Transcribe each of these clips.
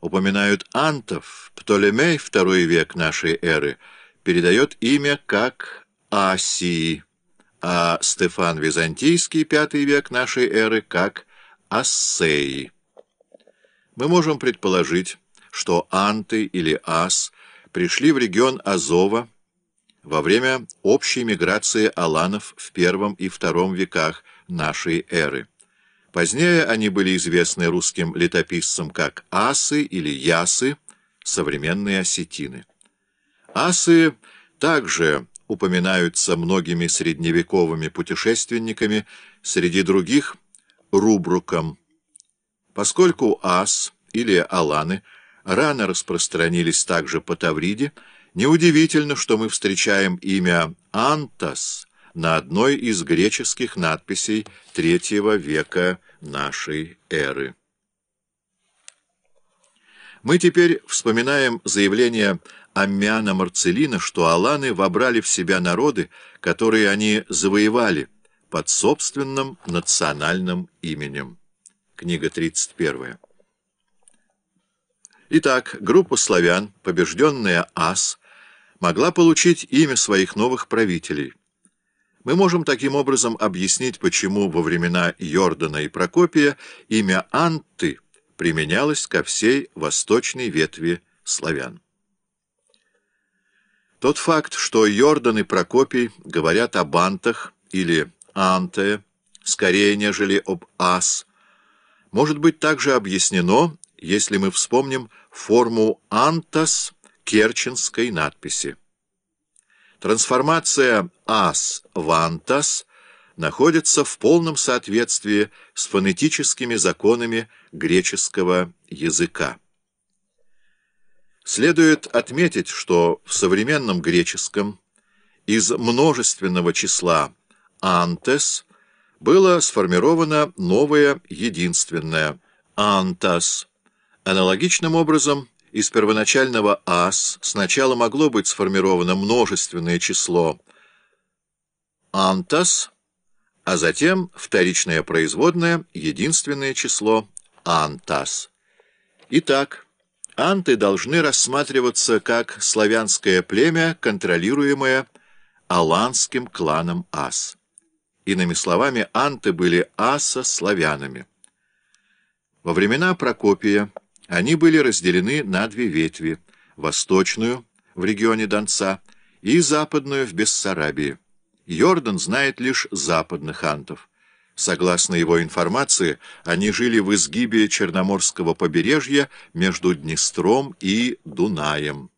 упоминают антов, Птолемей, второй век нашей эры, передает имя как Асии, а Стефан Византийский, пятый век нашей эры, как Ассеи. Мы можем предположить, что анты или ас пришли в регион Азова во время общей миграции аланов в первом и втором веках нашей эры. Позднее они были известны русским летописцам как асы или ясы, современные осетины. Асы также упоминаются многими средневековыми путешественниками, среди других — Рубруком. Поскольку ас или аланы рано распространились также по Тавриде, неудивительно, что мы встречаем имя Антас на одной из греческих надписей третьего века нашей эры. Мы теперь вспоминаем заявление Аммиана Марцелина, что аланы вобрали в себя народы, которые они завоевали под собственным национальным именем. Книга 31. Итак, группа славян, побежденная Ас, могла получить имя своих новых правителей. Мы можем таким образом объяснить, почему во времена Йордана и Прокопия имя Анты применялось ко всей восточной ветви славян. Тот факт, что Йордан и Прокопий говорят об антах или анте, скорее, нежели об ас, может быть также объяснено, если мы вспомним форму антас керченской надписи. Трансформация «ас» в «антас» находится в полном соответствии с фонетическими законами греческого языка. Следует отметить, что в современном греческом из множественного числа «антес» было сформировано новое единственное «антас». Аналогичным образом из первоначального «ас» сначала могло быть сформировано множественное число «антас», а затем вторичное производное единственное число «антас». Итак, анты должны рассматриваться как славянское племя, контролируемое аланским кланом Ас. Иными словами, анты были аса-славянами. Во времена Прокопия они были разделены на две ветви – восточную, в регионе Донца, и западную, в Бессарабии. Йордан знает лишь западных антов. Согласно его информации, они жили в изгибе Черноморского побережья между Днестром и Дунаем.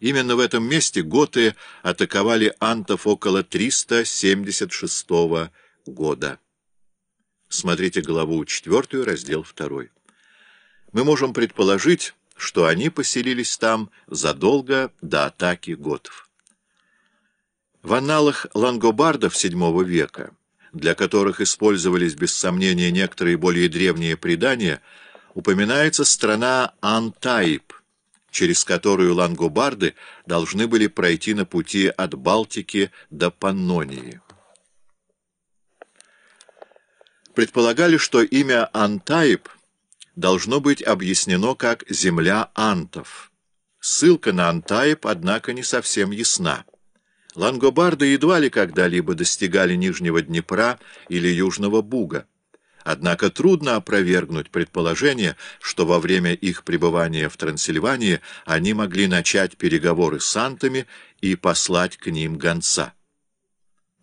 Именно в этом месте готы атаковали антов около 376 года. Смотрите главу 4, раздел 2. Мы можем предположить, что они поселились там задолго до атаки готов. В аналах лангобардов VII века, для которых использовались без сомнения некоторые более древние предания, упоминается страна Антаип, через которую лангобарды должны были пройти на пути от Балтики до Паннонии. Предполагали, что имя Антаиб должно быть объяснено как «земля антов». Ссылка на Антаиб, однако, не совсем ясна. Лангобарды едва ли когда-либо достигали Нижнего Днепра или Южного Буга. Однако трудно опровергнуть предположение, что во время их пребывания в Трансильвании они могли начать переговоры с антами и послать к ним гонца.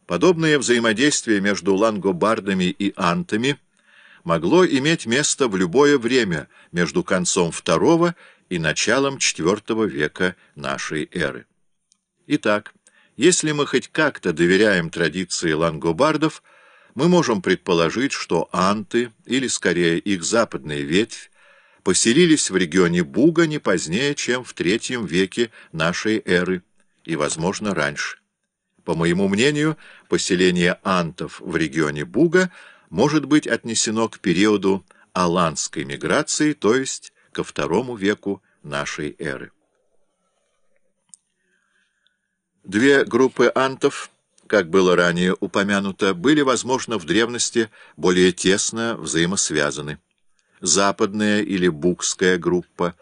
Подобное взаимодействие между лангобардами и антами могло иметь место в любое время между концом II и началом IV века нашей эры. Итак, если мы хоть как-то доверяем традиции лангобардов, мы можем предположить, что анты, или скорее их западная ветвь, поселились в регионе Буга не позднее, чем в III веке нашей эры, и, возможно, раньше. По моему мнению, поселение антов в регионе Буга может быть отнесено к периоду аланской миграции, то есть ко второму веку нашей эры. Две группы антов, как было ранее упомянуто, были, возможно, в древности более тесно взаимосвязаны. западная или букская группа,